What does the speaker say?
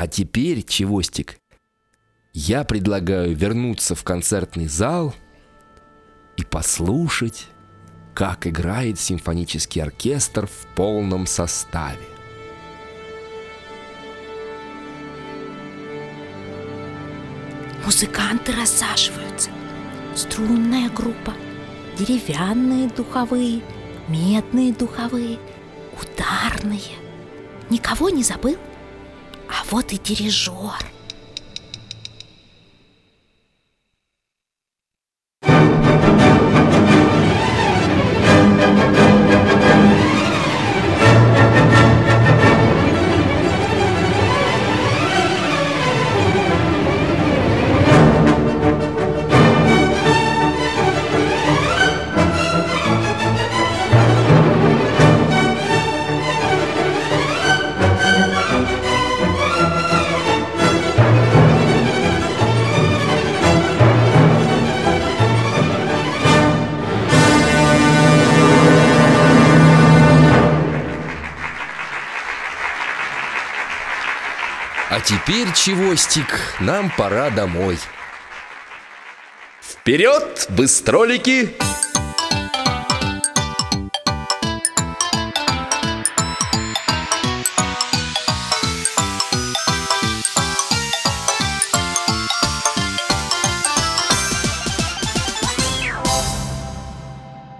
А теперь, Чевостик, я предлагаю вернуться в концертный зал и послушать, как играет симфонический оркестр в полном составе. Музыканты рассаживаются. Струнная группа, деревянные духовые, медные духовые, ударные. Никого не забыл? А вот и дирижер. А теперь, Чевостик, нам пора домой. Вперед, быстролики! Вперед!